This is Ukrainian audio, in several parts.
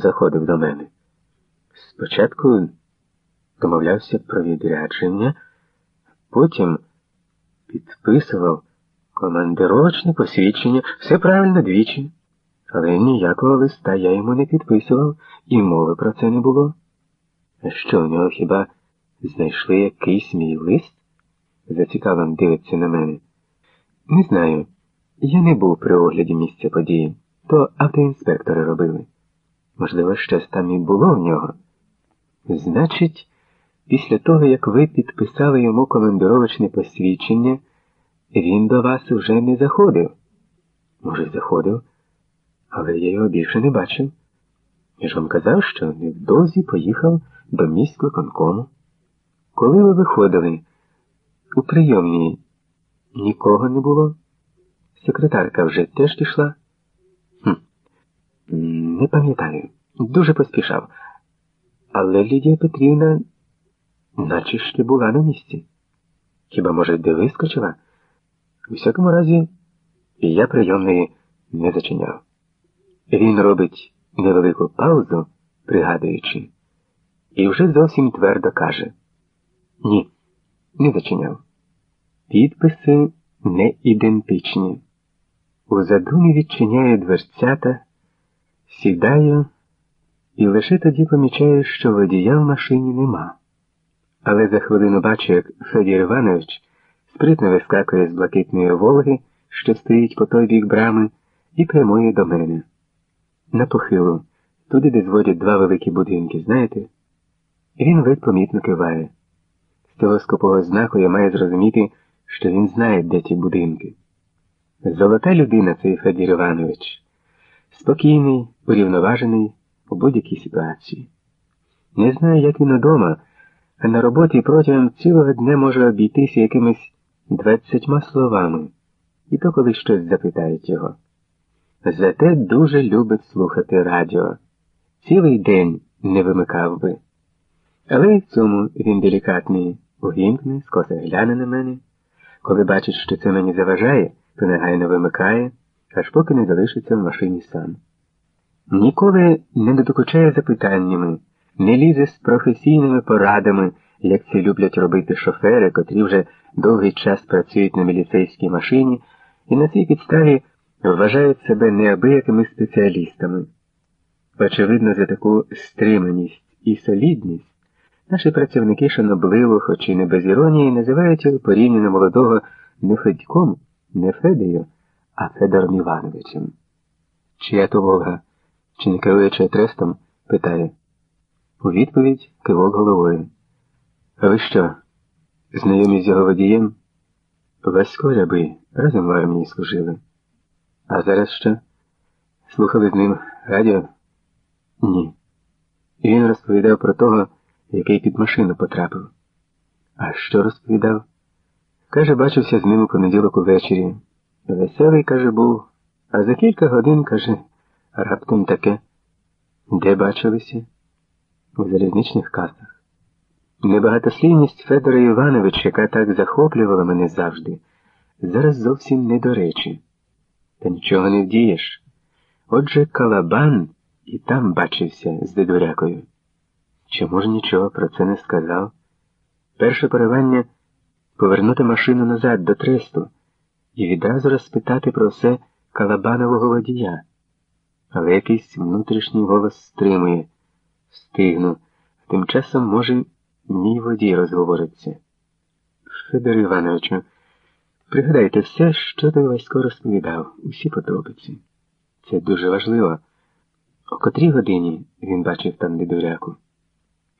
заходив до мене. Спочатку домовлявся про відрядження, потім підписував командировочне посвідчення, все правильно двічі. Але ніякого листа я йому не підписував, і мови про це не було. А що в нього хіба знайшли якийсь мій лист? Зацікавлено дивиться на мене. Не знаю. Я не був при огляді місця події. То автоінспектори робили. Можливо, щось там і було в нього. Значить, після того, як ви підписали йому командировочне посвідчення, він до вас уже не заходив. Може, заходив, але я його більше не бачив. Я ж вам казав, що невдовзі поїхав до міськвиконкому. Коли ви виходили, у прийомній нікого не було. Секретарка вже теж пішла. Не пам'ятаю. Дуже поспішав. Але Лідія Петрівна наче ще була на місці. Хіба, може, де вискочила? У всякому разі, я прийомної не зачиняв. Він робить невелику паузу, пригадуючи, і вже зовсім твердо каже: Ні, не зачиняв. Підписи не ідентичні. У задумі відчиняє дверцята, сідаю і лише тоді помічаю, що водія в машині нема. Але за хвилину бачу, як Федір Іванович спритно вискакує з блакитної Волги, що стоїть по той бік брами, і прямує до мене. На похилу, туди, де зводять два великі будинки, знаєте? Він ледь помітно киває. З того скопого знаку я маю зрозуміти, що він знає, де ті будинки. Золота людина цей Федір Іванович, спокійний, урівноважений у будь-якій ситуації. Не знаю, як він удома, а на роботі протягом цілого дня може обійтися якимись двадцятьма словами, і то коли щось запитають його. Зате дуже любить слухати радіо. Цілий день не вимикав би. Але й в цьому він делікатний, увімкне, скоса гляне на мене. Коли бачить, що це мені заважає, то негайно вимикає, аж поки не залишиться в машині сам. Ніколи не додокучає запитаннями, не лізе з професійними порадами, як це люблять робити шофери, котрі вже довгий час працюють на міліцейській машині і на цій підставі вважають себе неабиякими спеціалістами. Очевидно, за таку стриманість і солідність наші працівники шанобливо, хоч і не без іронії, називають його порівняно молодого не Федьком, не Федею, а Федором Івановичем. Чия то Волга, чи не керуючи трестом, питає. У відповідь кивок головою. А ви що? Знайомі з його водієм? Васько ряби разом в армії служили. А зараз що? Слухали з ним радіо? Ні. І він розповідав про того, який під машину потрапив. А що розповідав? Каже, бачився з ним у понеділок увечері. Веселий, каже, був, а за кілька годин, каже, раптом таке. Де бачилися? У залізничних касах. Небагатослівність Федора Івановича, яка так захоплювала мене завжди, зараз зовсім не до речі. Та нічого не вдієш. Отже, Калабан і там бачився з дедурякою. Чому ж нічого про це не сказав? Перше поривання повернути машину назад до тресту і відразу розпитати про все Калабанового водія. Але якийсь внутрішній голос стримує, стигну, тим часом, може, мій водій розговориться. Федор Івановичу, пригадайте все, що той Васько розповідав, усі подробиці. Це дуже важливо. О котрій годині він бачив там дедуряку?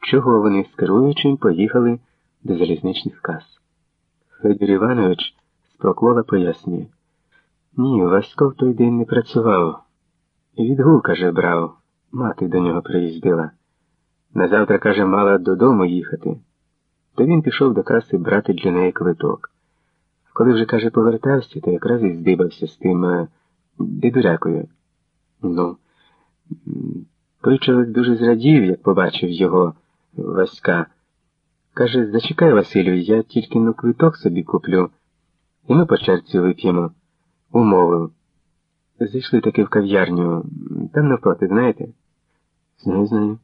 Чого вони з керуючим поїхали до залізничних кас? Федір Іванович прокола пояснює. Ні, Васько в той день не працював. Відгул, каже, брав. Мати до нього приїздила. Назавтра, каже, мала додому їхати. То він пішов до каси брати для неї квиток. Коли вже, каже, повертався, то якраз і здибався з тим дедурякою. Ну, той чоловік дуже зрадів, як побачив його Васька. Каже, зачекай, Василю, я тільки на квиток собі куплю. І ми по черці вип'ємо. Умовив. Зайшли таки в кав'ярню, там навпроти, знаєте? Знаю, знаю.